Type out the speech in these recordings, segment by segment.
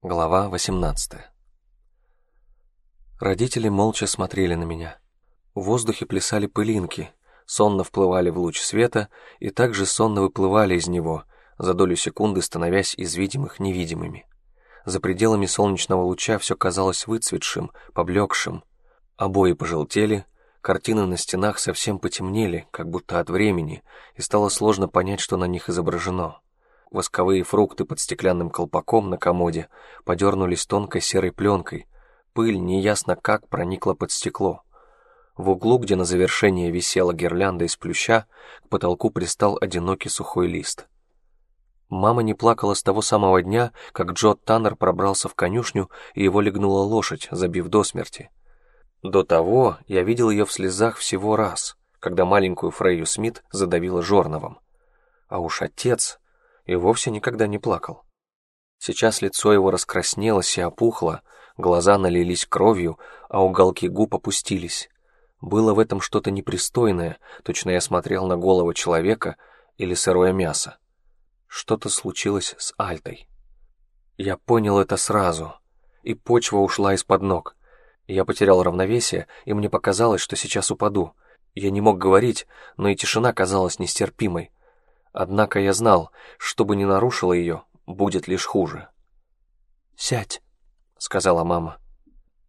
Глава 18 Родители молча смотрели на меня. В воздухе плясали пылинки, сонно вплывали в луч света и также сонно выплывали из него, за долю секунды становясь из видимых невидимыми. За пределами солнечного луча все казалось выцветшим, поблекшим. Обои пожелтели, картины на стенах совсем потемнели, как будто от времени, и стало сложно понять, что на них изображено. Восковые фрукты под стеклянным колпаком на комоде подернулись тонкой серой пленкой. Пыль неясно как проникла под стекло. В углу, где на завершение висела гирлянда из плюща, к потолку пристал одинокий сухой лист. Мама не плакала с того самого дня, как Джо Таннер пробрался в конюшню и его легнула лошадь, забив до смерти. До того я видел ее в слезах всего раз, когда маленькую Фрейю Смит задавила жорновом. А уж отец и вовсе никогда не плакал. Сейчас лицо его раскраснелось и опухло, глаза налились кровью, а уголки губ опустились. Было в этом что-то непристойное, точно я смотрел на голову человека или сырое мясо. Что-то случилось с Альтой. Я понял это сразу, и почва ушла из-под ног. Я потерял равновесие, и мне показалось, что сейчас упаду. Я не мог говорить, но и тишина казалась нестерпимой. Однако я знал, что бы ни нарушило ее, будет лишь хуже. «Сядь», — сказала мама.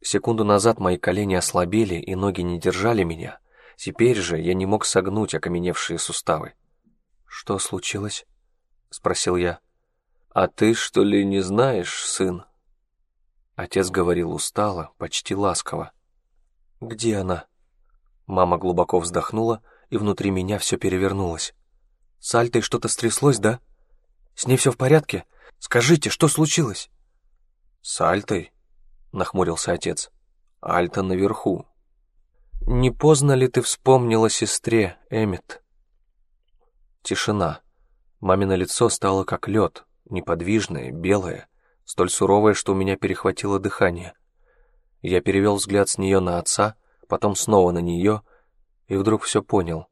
Секунду назад мои колени ослабели и ноги не держали меня. Теперь же я не мог согнуть окаменевшие суставы. «Что случилось?» — спросил я. «А ты, что ли, не знаешь, сын?» Отец говорил устало, почти ласково. «Где она?» Мама глубоко вздохнула, и внутри меня все перевернулось. С Альтой что-то стряслось, да? С ней все в порядке? Скажите, что случилось?» «С Альтой?» — нахмурился отец. «Альта наверху». «Не поздно ли ты вспомнила сестре, Эммет?» Тишина. Мамино лицо стало как лед, неподвижное, белое, столь суровое, что у меня перехватило дыхание. Я перевел взгляд с нее на отца, потом снова на нее, и вдруг все понял.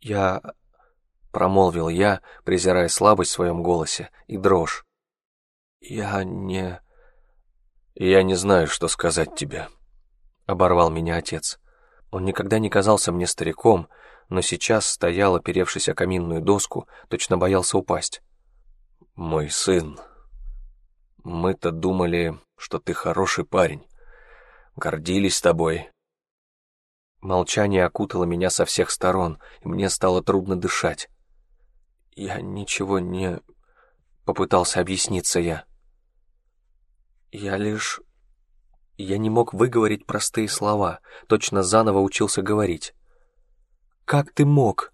«Я...» — промолвил я, презирая слабость в своем голосе и дрожь. «Я не...» «Я не знаю, что сказать тебе», — оборвал меня отец. Он никогда не казался мне стариком, но сейчас стоял, оперевшись о каминную доску, точно боялся упасть. «Мой сын, мы-то думали, что ты хороший парень, гордились тобой, Молчание окутало меня со всех сторон, и мне стало трудно дышать. «Я ничего не...» — попытался объясниться я. «Я лишь...» Я не мог выговорить простые слова, точно заново учился говорить. «Как ты мог?»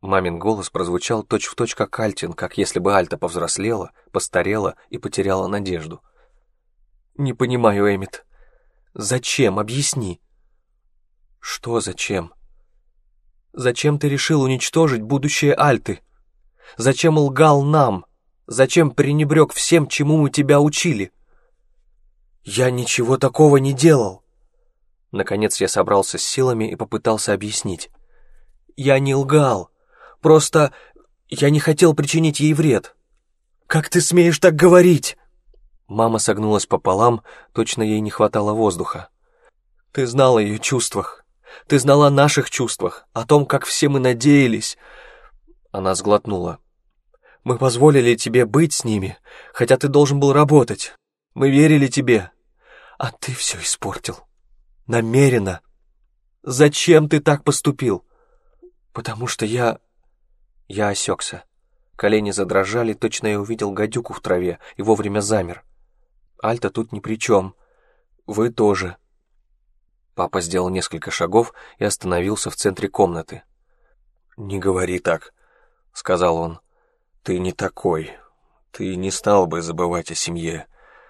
Мамин голос прозвучал точь-в-точь точь как Альтин, как если бы Альта повзрослела, постарела и потеряла надежду. «Не понимаю, Эмит. Зачем? Объясни». Что зачем? Зачем ты решил уничтожить будущее Альты? Зачем лгал нам? Зачем пренебрег всем, чему мы тебя учили? Я ничего такого не делал. Наконец я собрался с силами и попытался объяснить. Я не лгал. Просто я не хотел причинить ей вред. Как ты смеешь так говорить? Мама согнулась пополам, точно ей не хватало воздуха. Ты знал о ее чувствах. Ты знала о наших чувствах, о том, как все мы надеялись...» Она сглотнула. «Мы позволили тебе быть с ними, хотя ты должен был работать. Мы верили тебе, а ты все испортил. Намеренно. Зачем ты так поступил?» «Потому что я...» Я осекся. Колени задрожали, точно я увидел гадюку в траве и вовремя замер. Альта тут ни при чем. Вы тоже. Папа сделал несколько шагов и остановился в центре комнаты. «Не говори так», — сказал он. «Ты не такой. Ты не стал бы забывать о семье.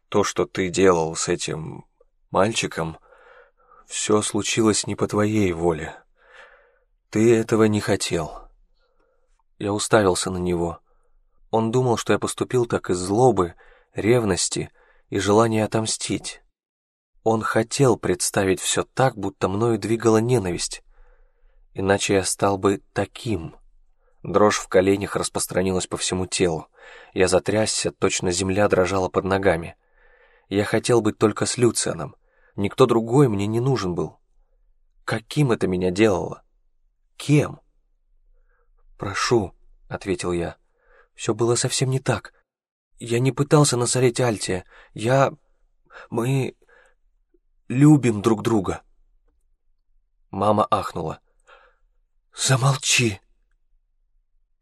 То, что ты делал с этим мальчиком, все случилось не по твоей воле. Ты этого не хотел». Я уставился на него. Он думал, что я поступил так из злобы, ревности и желания отомстить. Он хотел представить все так, будто мною двигала ненависть. Иначе я стал бы таким. Дрожь в коленях распространилась по всему телу. Я затрясся, точно земля дрожала под ногами. Я хотел быть только с Люцианом. Никто другой мне не нужен был. Каким это меня делало? Кем? «Прошу», — ответил я. «Все было совсем не так. Я не пытался насолить Альтия. Я... Мы... любим друг друга». Мама ахнула. «Замолчи!»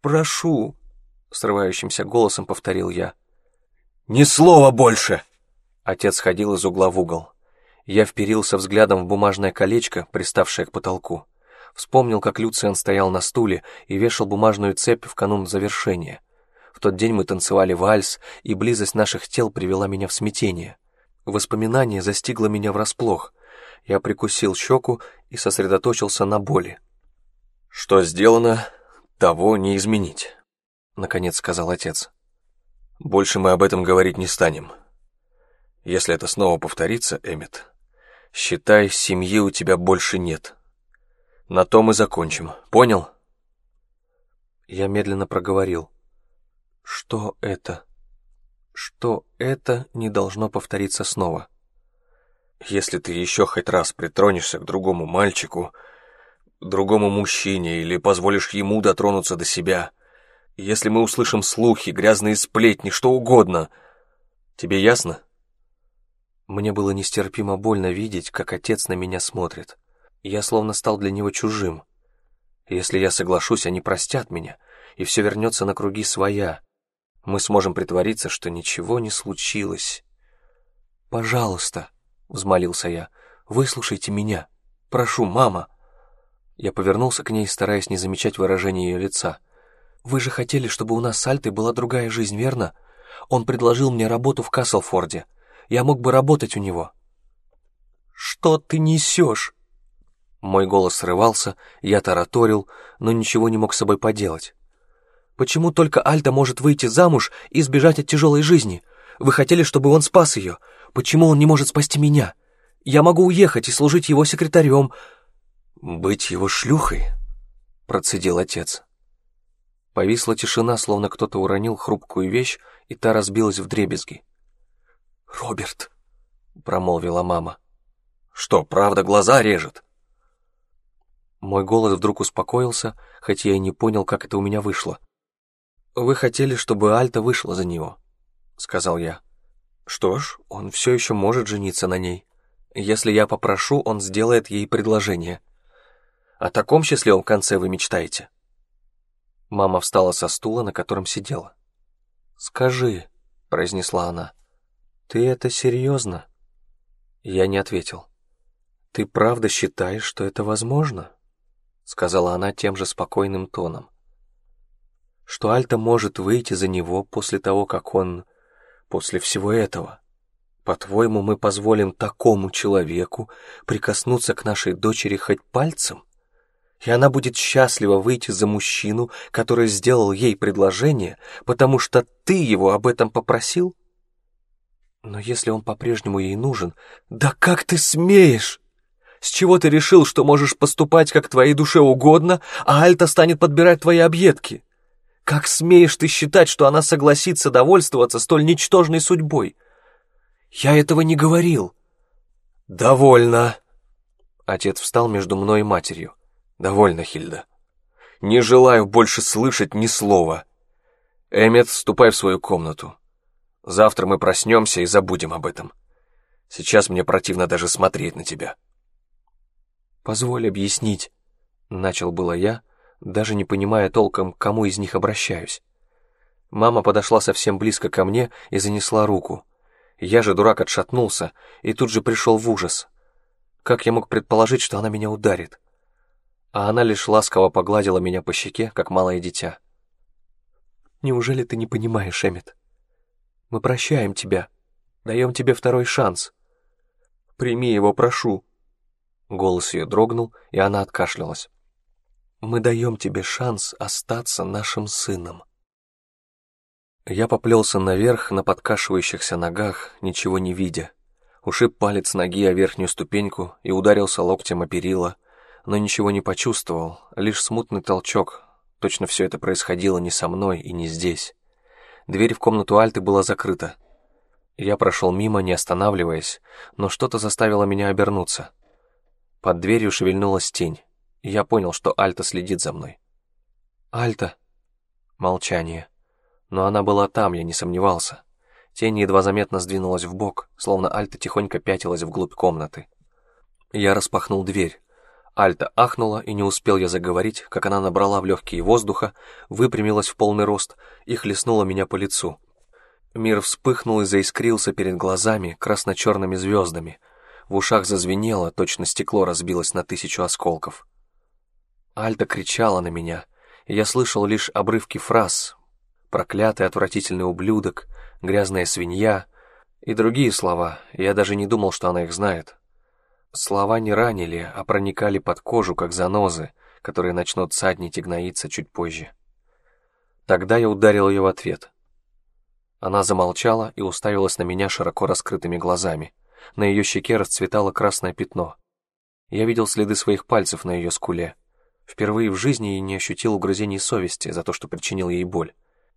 «Прошу!» — срывающимся голосом повторил я. «Ни слова больше!» Отец ходил из угла в угол. Я вперился взглядом в бумажное колечко, приставшее к потолку. Вспомнил, как Люциан стоял на стуле и вешал бумажную цепь в канун завершения. В тот день мы танцевали вальс, и близость наших тел привела меня в смятение. Воспоминание застигло меня врасплох. Я прикусил щеку и сосредоточился на боли. «Что сделано, того не изменить», — наконец сказал отец. «Больше мы об этом говорить не станем. Если это снова повторится, Эммет, считай, семьи у тебя больше нет. На том и закончим, понял?» Я медленно проговорил. «Что это? Что это не должно повториться снова?» «Если ты еще хоть раз притронешься к другому мальчику, другому мужчине или позволишь ему дотронуться до себя. Если мы услышим слухи, грязные сплетни, что угодно. Тебе ясно? Мне было нестерпимо больно видеть, как отец на меня смотрит. Я словно стал для него чужим. Если я соглашусь, они простят меня, и все вернется на круги своя. Мы сможем притвориться, что ничего не случилось. «Пожалуйста», — взмолился я, — «выслушайте меня. Прошу, мама». Я повернулся к ней, стараясь не замечать выражения ее лица. «Вы же хотели, чтобы у нас с Альтой была другая жизнь, верно? Он предложил мне работу в Каслфорде. Я мог бы работать у него». «Что ты несешь?» Мой голос срывался, я тараторил, но ничего не мог с собой поделать. «Почему только Альта может выйти замуж и сбежать от тяжелой жизни? Вы хотели, чтобы он спас ее. Почему он не может спасти меня? Я могу уехать и служить его секретарем, «Быть его шлюхой?» — процедил отец. Повисла тишина, словно кто-то уронил хрупкую вещь, и та разбилась в дребезги. «Роберт!» — промолвила мама. «Что, правда, глаза режет?» Мой голос вдруг успокоился, хоть я и не понял, как это у меня вышло. «Вы хотели, чтобы Альта вышла за него», — сказал я. «Что ж, он все еще может жениться на ней. Если я попрошу, он сделает ей предложение». О таком счастливом конце вы мечтаете?» Мама встала со стула, на котором сидела. «Скажи», — произнесла она, — «ты это серьезно?» Я не ответил. «Ты правда считаешь, что это возможно?» — сказала она тем же спокойным тоном. «Что Альта может выйти за него после того, как он... после всего этого? По-твоему, мы позволим такому человеку прикоснуться к нашей дочери хоть пальцем?» и она будет счастлива выйти за мужчину, который сделал ей предложение, потому что ты его об этом попросил? Но если он по-прежнему ей нужен, да как ты смеешь? С чего ты решил, что можешь поступать, как твоей душе угодно, а Альта станет подбирать твои объедки? Как смеешь ты считать, что она согласится довольствоваться столь ничтожной судьбой? Я этого не говорил. Довольно. Отец встал между мной и матерью. «Довольно, Хильда. Не желаю больше слышать ни слова. Эммет, ступай в свою комнату. Завтра мы проснемся и забудем об этом. Сейчас мне противно даже смотреть на тебя». «Позволь объяснить», — начал было я, даже не понимая толком, к кому из них обращаюсь. Мама подошла совсем близко ко мне и занесла руку. Я же, дурак, отшатнулся и тут же пришел в ужас. Как я мог предположить, что она меня ударит? а она лишь ласково погладила меня по щеке, как малое дитя. «Неужели ты не понимаешь, Эммет? Мы прощаем тебя, даем тебе второй шанс. Прими его, прошу». Голос ее дрогнул, и она откашлялась. «Мы даем тебе шанс остаться нашим сыном». Я поплелся наверх на подкашивающихся ногах, ничего не видя. Ушиб палец ноги о верхнюю ступеньку и ударился локтем о перила, но ничего не почувствовал, лишь смутный толчок, Точно все это происходило не со мной и не здесь. Дверь в комнату Альты была закрыта. Я прошел мимо, не останавливаясь, но что-то заставило меня обернуться. Под дверью шевельнулась тень, и я понял, что Альта следит за мной. «Альта!» Молчание. Но она была там, я не сомневался. Тень едва заметно сдвинулась в бок, словно Альта тихонько пятилась вглубь комнаты. Я распахнул дверь. Альта ахнула, и не успел я заговорить, как она набрала в легкие воздуха, выпрямилась в полный рост и хлестнула меня по лицу. Мир вспыхнул и заискрился перед глазами красно-черными звездами. В ушах зазвенело, точно стекло разбилось на тысячу осколков. Альта кричала на меня, и я слышал лишь обрывки фраз «проклятый отвратительный ублюдок», «грязная свинья» и другие слова, я даже не думал, что она их знает. Слова не ранили, а проникали под кожу, как занозы, которые начнут саднить и гноиться чуть позже. Тогда я ударил ее в ответ. Она замолчала и уставилась на меня широко раскрытыми глазами. На ее щеке расцветало красное пятно. Я видел следы своих пальцев на ее скуле. Впервые в жизни я не ощутил угрызений совести за то, что причинил ей боль.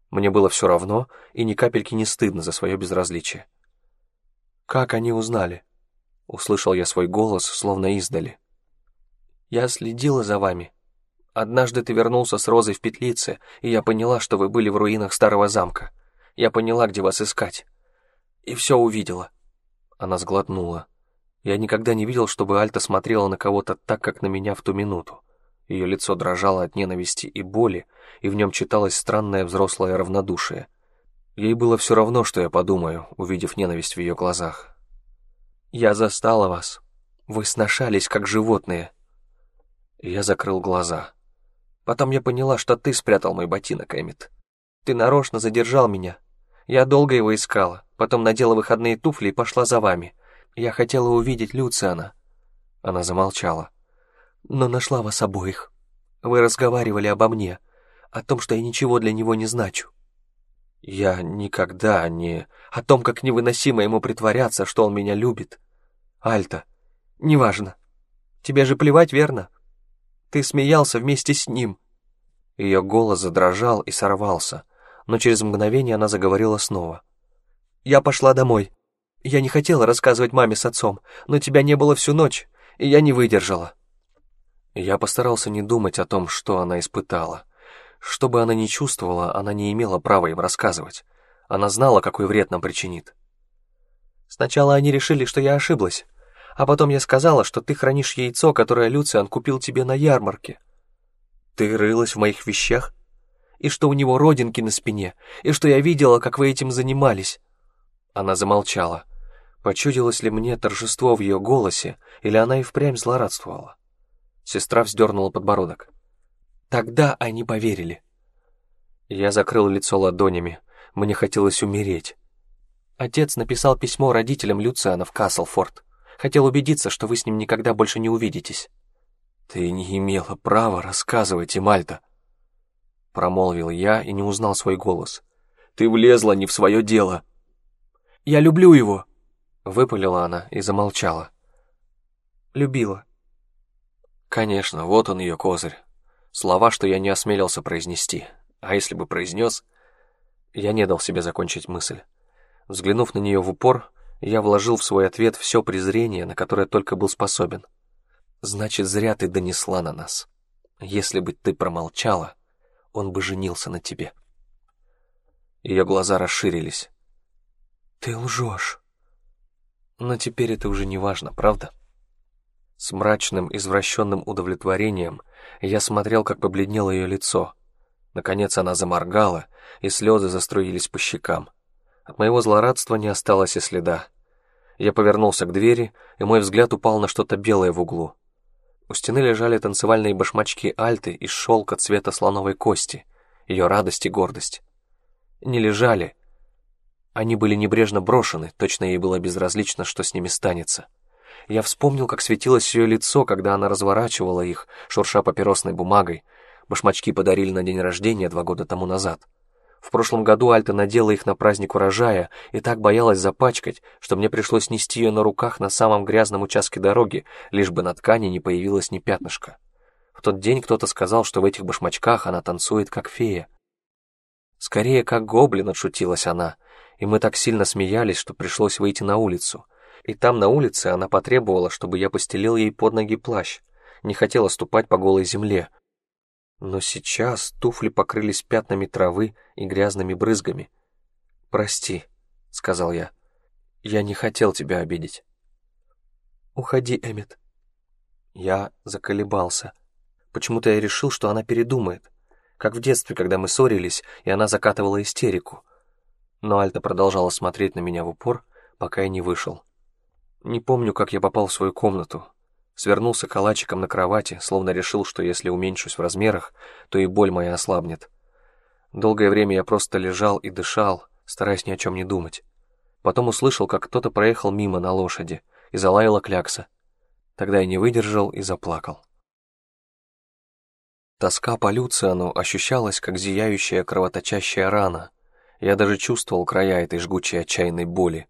Мне было все равно и ни капельки не стыдно за свое безразличие. «Как они узнали?» Услышал я свой голос, словно издали. «Я следила за вами. Однажды ты вернулся с Розой в петлице, и я поняла, что вы были в руинах старого замка. Я поняла, где вас искать. И все увидела». Она сглотнула. Я никогда не видел, чтобы Альта смотрела на кого-то так, как на меня в ту минуту. Ее лицо дрожало от ненависти и боли, и в нем читалось странное взрослое равнодушие. Ей было все равно, что я подумаю, увидев ненависть в ее глазах. Я застала вас. Вы сношались, как животные. Я закрыл глаза. Потом я поняла, что ты спрятал мой ботинок, Эмит. Ты нарочно задержал меня. Я долго его искала, потом надела выходные туфли и пошла за вами. Я хотела увидеть Люциана. Она замолчала. Но нашла вас обоих. Вы разговаривали обо мне, о том, что я ничего для него не значу. Я никогда не... О том, как невыносимо ему притворяться, что он меня любит. Альта, неважно. Тебе же плевать, верно? Ты смеялся вместе с ним. Ее голос задрожал и сорвался, но через мгновение она заговорила снова. Я пошла домой. Я не хотела рассказывать маме с отцом, но тебя не было всю ночь, и я не выдержала. Я постарался не думать о том, что она испытала. Что бы она ни чувствовала, она не имела права им рассказывать. Она знала, какой вред нам причинит. Сначала они решили, что я ошиблась, а потом я сказала, что ты хранишь яйцо, которое Люциан купил тебе на ярмарке. Ты рылась в моих вещах? И что у него родинки на спине, и что я видела, как вы этим занимались. Она замолчала. Почудилось ли мне торжество в ее голосе, или она и впрямь злорадствовала? Сестра вздернула подбородок. Тогда они поверили. Я закрыл лицо ладонями. Мне хотелось умереть. Отец написал письмо родителям Люциана в Каслфорд. Хотел убедиться, что вы с ним никогда больше не увидитесь. Ты не имела права рассказывать им, Альта. Промолвил я и не узнал свой голос. Ты влезла не в свое дело. Я люблю его. Выпалила она и замолчала. Любила. Конечно, вот он ее козырь. Слова, что я не осмелился произнести. А если бы произнес... Я не дал себе закончить мысль. Взглянув на нее в упор, я вложил в свой ответ все презрение, на которое только был способен. «Значит, зря ты донесла на нас. Если бы ты промолчала, он бы женился на тебе». Ее глаза расширились. «Ты лжешь». Но теперь это уже не важно, правда? С мрачным, извращенным удовлетворением я смотрел, как побледнело ее лицо. Наконец она заморгала, и слезы заструились по щекам. От моего злорадства не осталось и следа. Я повернулся к двери, и мой взгляд упал на что-то белое в углу. У стены лежали танцевальные башмачки Альты из шелка цвета слоновой кости, ее радость и гордость. Не лежали. Они были небрежно брошены, точно ей было безразлично, что с ними станется. Я вспомнил, как светилось ее лицо, когда она разворачивала их, шурша папиросной бумагой. Башмачки подарили на день рождения два года тому назад. В прошлом году Альта надела их на праздник урожая и так боялась запачкать, что мне пришлось нести ее на руках на самом грязном участке дороги, лишь бы на ткани не появилось ни пятнышка. В тот день кто-то сказал, что в этих башмачках она танцует как фея. Скорее, как гоблин, отшутилась она, и мы так сильно смеялись, что пришлось выйти на улицу. И там, на улице, она потребовала, чтобы я постелил ей под ноги плащ. Не хотела ступать по голой земле. Но сейчас туфли покрылись пятнами травы и грязными брызгами. «Прости», — сказал я. «Я не хотел тебя обидеть». «Уходи, Эммет». Я заколебался. Почему-то я решил, что она передумает. Как в детстве, когда мы ссорились, и она закатывала истерику. Но Альта продолжала смотреть на меня в упор, пока я не вышел. Не помню, как я попал в свою комнату. Свернулся калачиком на кровати, словно решил, что если уменьшусь в размерах, то и боль моя ослабнет. Долгое время я просто лежал и дышал, стараясь ни о чем не думать. Потом услышал, как кто-то проехал мимо на лошади, и залаяла клякса. Тогда я не выдержал и заплакал. Тоска по Люциану ощущалась, как зияющая кровоточащая рана. Я даже чувствовал края этой жгучей отчаянной боли.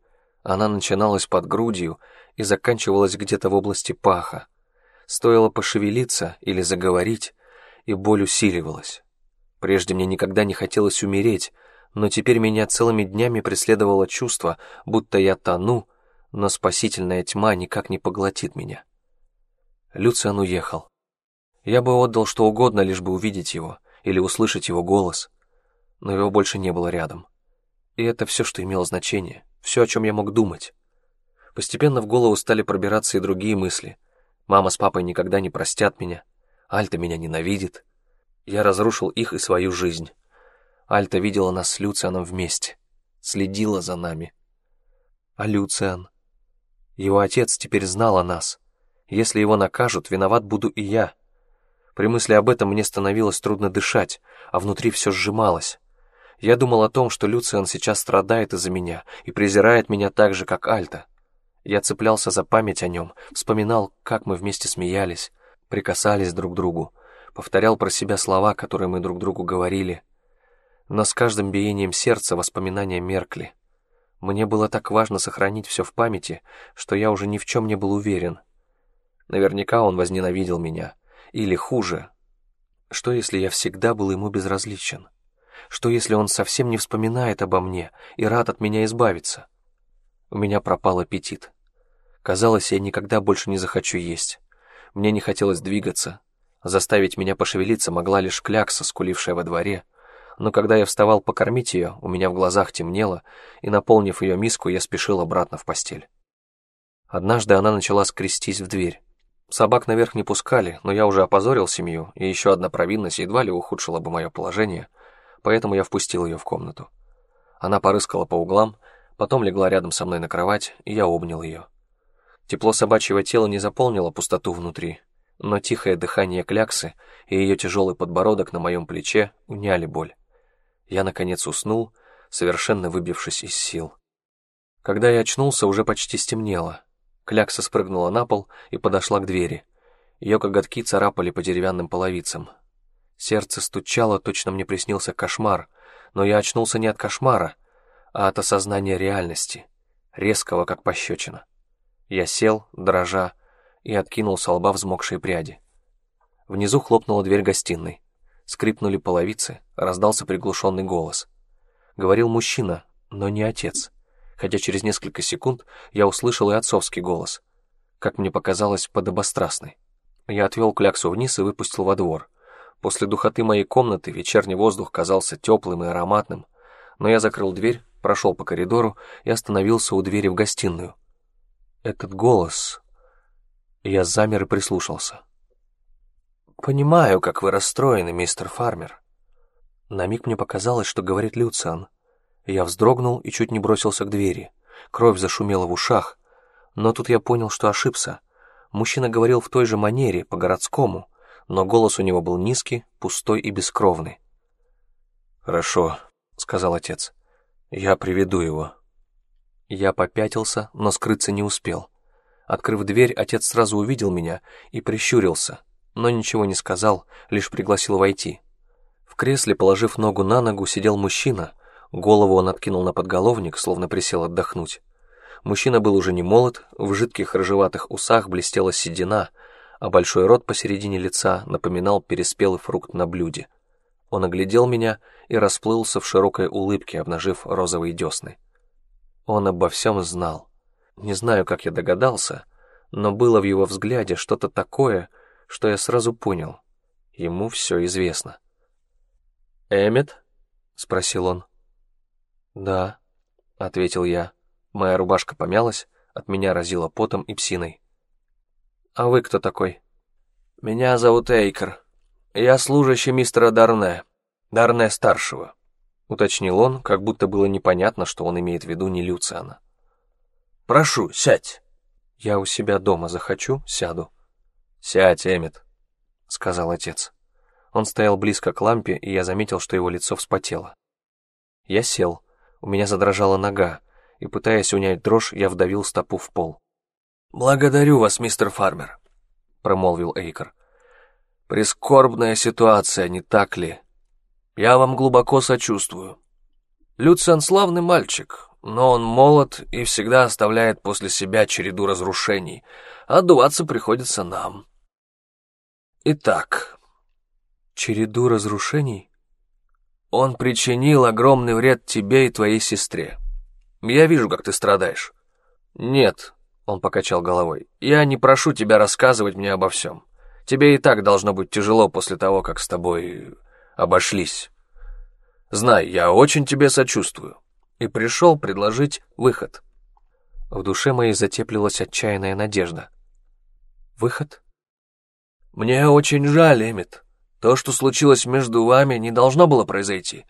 Она начиналась под грудью и заканчивалась где-то в области паха. Стоило пошевелиться или заговорить, и боль усиливалась. Прежде мне никогда не хотелось умереть, но теперь меня целыми днями преследовало чувство, будто я тону, но спасительная тьма никак не поглотит меня. Люциан уехал. Я бы отдал что угодно, лишь бы увидеть его или услышать его голос, но его больше не было рядом. И это все, что имело значение, все, о чем я мог думать. Постепенно в голову стали пробираться и другие мысли. Мама с папой никогда не простят меня. Альта меня ненавидит. Я разрушил их и свою жизнь. Альта видела нас с Люцианом вместе. Следила за нами. А Люциан? Его отец теперь знал о нас. Если его накажут, виноват буду и я. При мысли об этом мне становилось трудно дышать, а внутри все сжималось. Я думал о том, что Люциан сейчас страдает из-за меня и презирает меня так же, как Альта. Я цеплялся за память о нем, вспоминал, как мы вместе смеялись, прикасались друг к другу, повторял про себя слова, которые мы друг другу говорили. Но с каждым биением сердца воспоминания меркли. Мне было так важно сохранить все в памяти, что я уже ни в чем не был уверен. Наверняка он возненавидел меня — или хуже, что если я всегда был ему безразличен? Что если он совсем не вспоминает обо мне и рад от меня избавиться? У меня пропал аппетит. Казалось, я никогда больше не захочу есть. Мне не хотелось двигаться. Заставить меня пошевелиться могла лишь клякса, скулившая во дворе. Но когда я вставал покормить ее, у меня в глазах темнело, и, наполнив ее миску, я спешил обратно в постель. Однажды она начала скрестись в дверь. Собак наверх не пускали, но я уже опозорил семью, и еще одна провинность едва ли ухудшила бы мое положение, поэтому я впустил ее в комнату. Она порыскала по углам, потом легла рядом со мной на кровать, и я обнял ее. Тепло собачьего тела не заполнило пустоту внутри, но тихое дыхание кляксы и ее тяжелый подбородок на моем плече уняли боль. Я, наконец, уснул, совершенно выбившись из сил. Когда я очнулся, уже почти стемнело, Клякса спрыгнула на пол и подошла к двери. Ее коготки царапали по деревянным половицам. Сердце стучало, точно мне приснился кошмар, но я очнулся не от кошмара, а от осознания реальности, резкого, как пощечина. Я сел, дрожа, и откинул с лба взмокшие пряди. Внизу хлопнула дверь гостиной. Скрипнули половицы, раздался приглушенный голос. Говорил мужчина, но не отец хотя через несколько секунд я услышал и отцовский голос, как мне показалось, подобострастный. Я отвел кляксу вниз и выпустил во двор. После духоты моей комнаты вечерний воздух казался теплым и ароматным, но я закрыл дверь, прошел по коридору и остановился у двери в гостиную. Этот голос... Я замер и прислушался. «Понимаю, как вы расстроены, мистер Фармер». На миг мне показалось, что говорит Люциан. Я вздрогнул и чуть не бросился к двери. Кровь зашумела в ушах. Но тут я понял, что ошибся. Мужчина говорил в той же манере, по-городскому, но голос у него был низкий, пустой и бескровный. «Хорошо», — сказал отец. «Я приведу его». Я попятился, но скрыться не успел. Открыв дверь, отец сразу увидел меня и прищурился, но ничего не сказал, лишь пригласил войти. В кресле, положив ногу на ногу, сидел мужчина — Голову он откинул на подголовник, словно присел отдохнуть. Мужчина был уже не молод, в жидких рыжеватых усах блестела седина, а большой рот посередине лица напоминал переспелый фрукт на блюде. Он оглядел меня и расплылся в широкой улыбке, обнажив розовые десны. Он обо всем знал. Не знаю, как я догадался, но было в его взгляде что-то такое, что я сразу понял. Ему все известно. «Эммет?» — спросил он. «Да», — ответил я. Моя рубашка помялась, от меня разило потом и псиной. «А вы кто такой?» «Меня зовут Эйкер. Я служащий мистера Дарне, Дарне-старшего», — уточнил он, как будто было непонятно, что он имеет в виду не Люциана. «Прошу, сядь». «Я у себя дома захочу, сяду». «Сядь, Эммет», — сказал отец. Он стоял близко к лампе, и я заметил, что его лицо вспотело. Я сел, у меня задрожала нога, и, пытаясь унять дрожь, я вдавил стопу в пол. «Благодарю вас, мистер Фармер», — промолвил Эйкер. «Прискорбная ситуация, не так ли? Я вам глубоко сочувствую. Люциан славный мальчик, но он молод и всегда оставляет после себя череду разрушений, а отдуваться приходится нам. Итак...» «Череду разрушений?» «Он причинил огромный вред тебе и твоей сестре. Я вижу, как ты страдаешь». «Нет», он покачал головой. «Я не прошу тебя рассказывать мне обо всем. Тебе и так должно быть тяжело после того, как с тобой обошлись. Знай, я очень тебе сочувствую. И пришел предложить выход». В душе моей затеплилась отчаянная надежда. «Выход?» «Мне очень жаль, Эмит. То, что случилось между вами, не должно было произойти.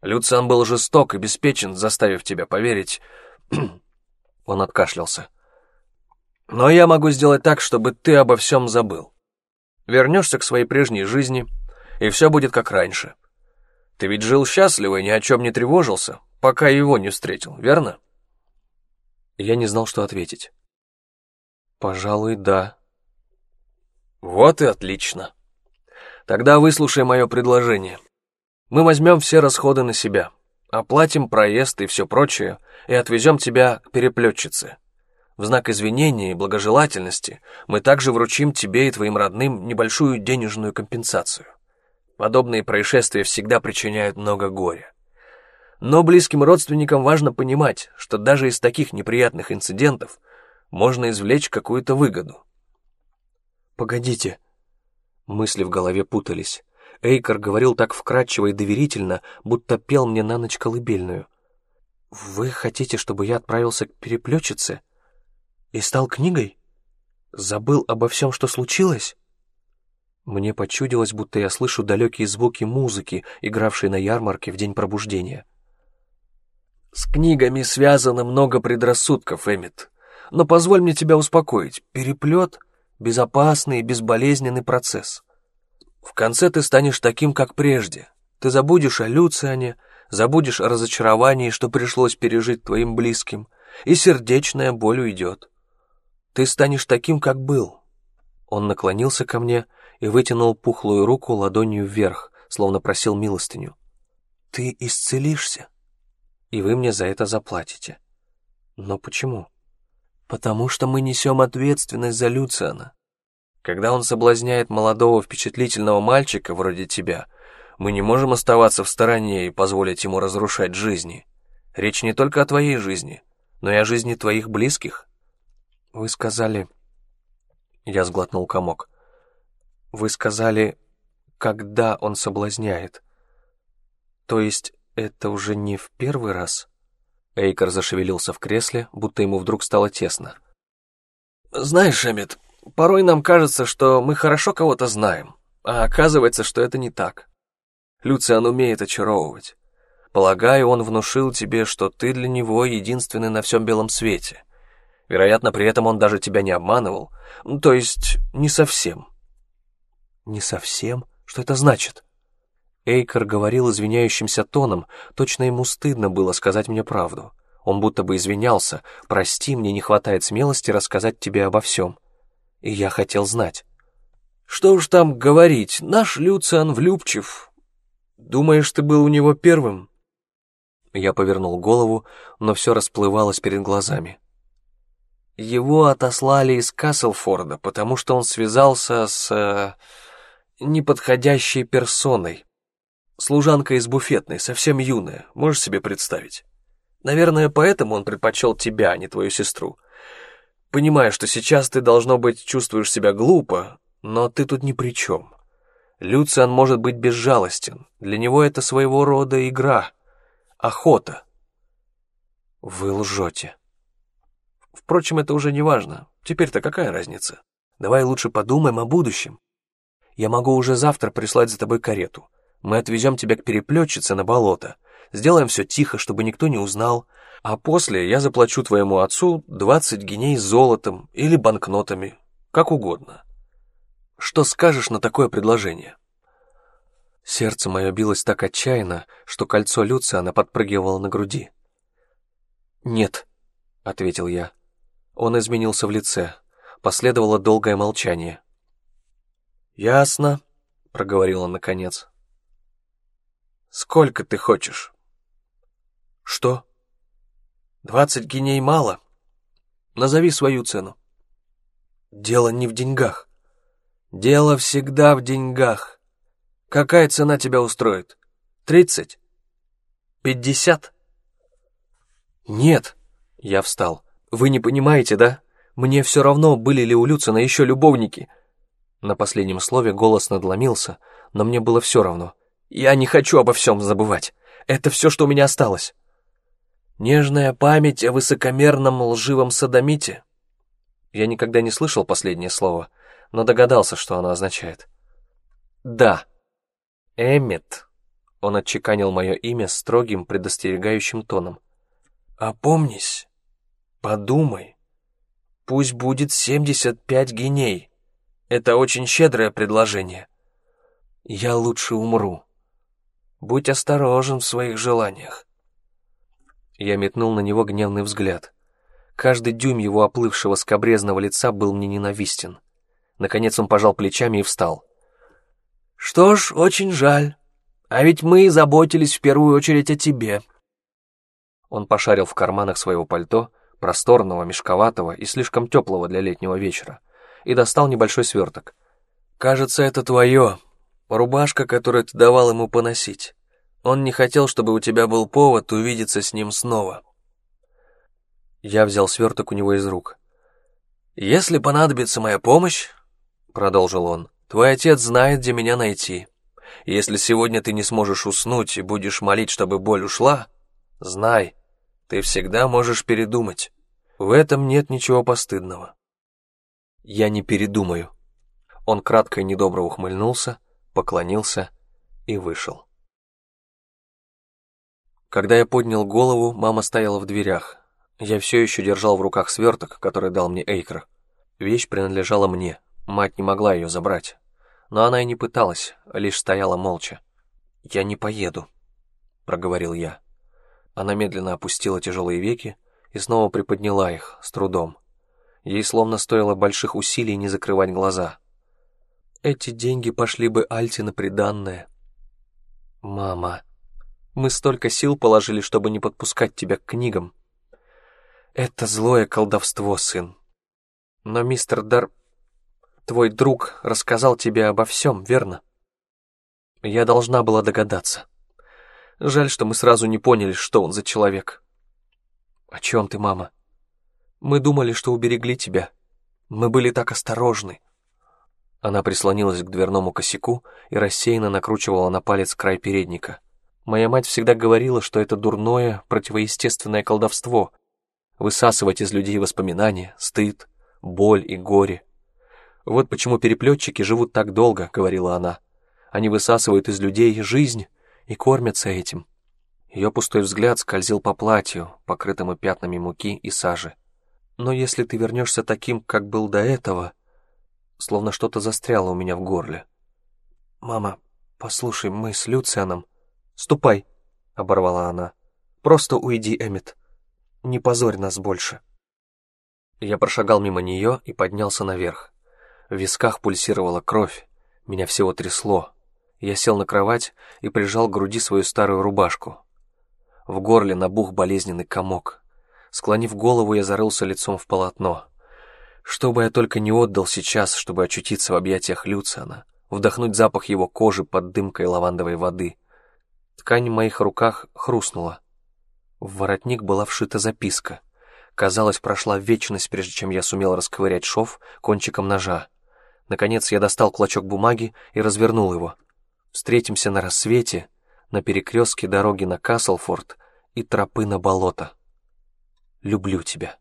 Люциан был жесток и беспечен, заставив тебя поверить...» Он откашлялся. Но я могу сделать так, чтобы ты обо всем забыл. Вернешься к своей прежней жизни, и все будет как раньше. Ты ведь жил счастливо и ни о чем не тревожился, пока его не встретил, верно? Я не знал, что ответить. Пожалуй, да. Вот и отлично. Тогда выслушай мое предложение. Мы возьмем все расходы на себя, оплатим проезд и все прочее, и отвезем тебя к переплетчице. В знак извинения и благожелательности мы также вручим тебе и твоим родным небольшую денежную компенсацию. Подобные происшествия всегда причиняют много горя. Но близким родственникам важно понимать, что даже из таких неприятных инцидентов можно извлечь какую-то выгоду. «Погодите». Мысли в голове путались. Эйкер говорил так вкрадчиво и доверительно, будто пел мне на ночь колыбельную. «Вы хотите, чтобы я отправился к переплетчице?» И стал книгой? Забыл обо всем, что случилось? Мне почудилось, будто я слышу далекие звуки музыки, игравшей на ярмарке в день пробуждения. «С книгами связано много предрассудков, Эммит. Но позволь мне тебя успокоить. Переплет — безопасный и безболезненный процесс. В конце ты станешь таким, как прежде. Ты забудешь о Люциане, забудешь о разочаровании, что пришлось пережить твоим близким, и сердечная боль уйдет. Ты станешь таким, как был». Он наклонился ко мне и вытянул пухлую руку ладонью вверх, словно просил милостыню. «Ты исцелишься, и вы мне за это заплатите. Но почему?» «Потому что мы несем ответственность за Люциана. Когда он соблазняет молодого впечатлительного мальчика вроде тебя, мы не можем оставаться в стороне и позволить ему разрушать жизни. Речь не только о твоей жизни, но и о жизни твоих близких. «Вы сказали...» Я сглотнул комок. «Вы сказали, когда он соблазняет. То есть это уже не в первый раз?» Эйкер зашевелился в кресле, будто ему вдруг стало тесно. «Знаешь, Эммет, порой нам кажется, что мы хорошо кого-то знаем, а оказывается, что это не так. Люциан умеет очаровывать. Полагаю, он внушил тебе, что ты для него единственный на всем белом свете. Вероятно, при этом он даже тебя не обманывал. То есть, не совсем. Не совсем? Что это значит? Эйкер говорил извиняющимся тоном, точно ему стыдно было сказать мне правду. Он будто бы извинялся. «Прости, мне не хватает смелости рассказать тебе обо всем». И я хотел знать. «Что уж там говорить, наш Люциан влюбчив. Думаешь, ты был у него первым?» Я повернул голову, но все расплывалось перед глазами. Его отослали из Каслфорда, потому что он связался с... Э, неподходящей персоной. Служанка из буфетной, совсем юная, можешь себе представить? Наверное, поэтому он предпочел тебя, а не твою сестру. Понимаю, что сейчас ты, должно быть, чувствуешь себя глупо, но ты тут ни при чем. Люциан может быть безжалостен. Для него это своего рода игра. Охота. Вы лжете. Впрочем, это уже не важно. Теперь-то какая разница? Давай лучше подумаем о будущем. Я могу уже завтра прислать за тобой карету. Мы отвезем тебя к переплетчице на болото. Сделаем все тихо, чтобы никто не узнал. А после я заплачу твоему отцу двадцать геней с золотом или банкнотами, как угодно. Что скажешь на такое предложение?» Сердце мое билось так отчаянно, что кольцо Люциана подпрыгивало на груди. «Нет», — ответил я. Он изменился в лице. Последовало долгое молчание. «Ясно», — проговорил он наконец. «Сколько ты хочешь?» «Что?» «Двадцать геней мало. Назови свою цену». «Дело не в деньгах. Дело всегда в деньгах. Какая цена тебя устроит? Тридцать? Пятьдесят?» «Нет», — я встал. «Вы не понимаете, да? Мне все равно, были ли у Люцина еще любовники». На последнем слове голос надломился, но мне было все равно. «Я не хочу обо всем забывать. Это все, что у меня осталось». «Нежная память о высокомерном лживом садомите?» Я никогда не слышал последнее слово, но догадался, что оно означает. «Да, Эммет», — он отчеканил мое имя строгим предостерегающим тоном. «Опомнись, подумай, пусть будет семьдесят пять геней». Это очень щедрое предложение. Я лучше умру. Будь осторожен в своих желаниях. Я метнул на него гневный взгляд. Каждый дюйм его оплывшего скобрезного лица был мне ненавистен. Наконец он пожал плечами и встал. «Что ж, очень жаль. А ведь мы заботились в первую очередь о тебе». Он пошарил в карманах своего пальто, просторного, мешковатого и слишком теплого для летнего вечера и достал небольшой сверток. «Кажется, это твое. Рубашка, которую ты давал ему поносить. Он не хотел, чтобы у тебя был повод увидеться с ним снова». Я взял сверток у него из рук. «Если понадобится моя помощь, — продолжил он, — твой отец знает, где меня найти. Если сегодня ты не сможешь уснуть и будешь молить, чтобы боль ушла, знай, ты всегда можешь передумать. В этом нет ничего постыдного. Я не передумаю. Он кратко и недобро ухмыльнулся, поклонился и вышел. Когда я поднял голову, мама стояла в дверях. Я все еще держал в руках сверток, который дал мне Эйкер. Вещь принадлежала мне, мать не могла ее забрать. Но она и не пыталась, лишь стояла молча. «Я не поеду», — проговорил я. Она медленно опустила тяжелые веки и снова приподняла их, с трудом. Ей словно стоило больших усилий не закрывать глаза. Эти деньги пошли бы Альте на приданное. Мама, мы столько сил положили, чтобы не подпускать тебя к книгам. Это злое колдовство, сын. Но мистер Дар... Твой друг рассказал тебе обо всем, верно? Я должна была догадаться. Жаль, что мы сразу не поняли, что он за человек. О чем ты, мама? Мы думали, что уберегли тебя. Мы были так осторожны». Она прислонилась к дверному косяку и рассеянно накручивала на палец край передника. Моя мать всегда говорила, что это дурное, противоестественное колдовство. Высасывать из людей воспоминания, стыд, боль и горе. Вот почему переплетчики живут так долго, говорила она. Они высасывают из людей жизнь и кормятся этим. Ее пустой взгляд скользил по платью, покрытому пятнами муки и сажи. Но если ты вернешься таким, как был до этого, словно что-то застряло у меня в горле. Мама, послушай, мы с Люцианом... Ступай, оборвала она. Просто уйди, Эмит. Не позорь нас больше. Я прошагал мимо нее и поднялся наверх. В висках пульсировала кровь, меня всего трясло. Я сел на кровать и прижал к груди свою старую рубашку. В горле набух болезненный комок. Склонив голову, я зарылся лицом в полотно. Что бы я только не отдал сейчас, чтобы очутиться в объятиях Люциана, вдохнуть запах его кожи под дымкой лавандовой воды. Ткань в моих руках хрустнула. В воротник была вшита записка. Казалось, прошла вечность, прежде чем я сумел расковырять шов кончиком ножа. Наконец я достал клочок бумаги и развернул его. Встретимся на рассвете, на перекрестке дороги на Каслфорд и тропы на болото. Люблю тебя.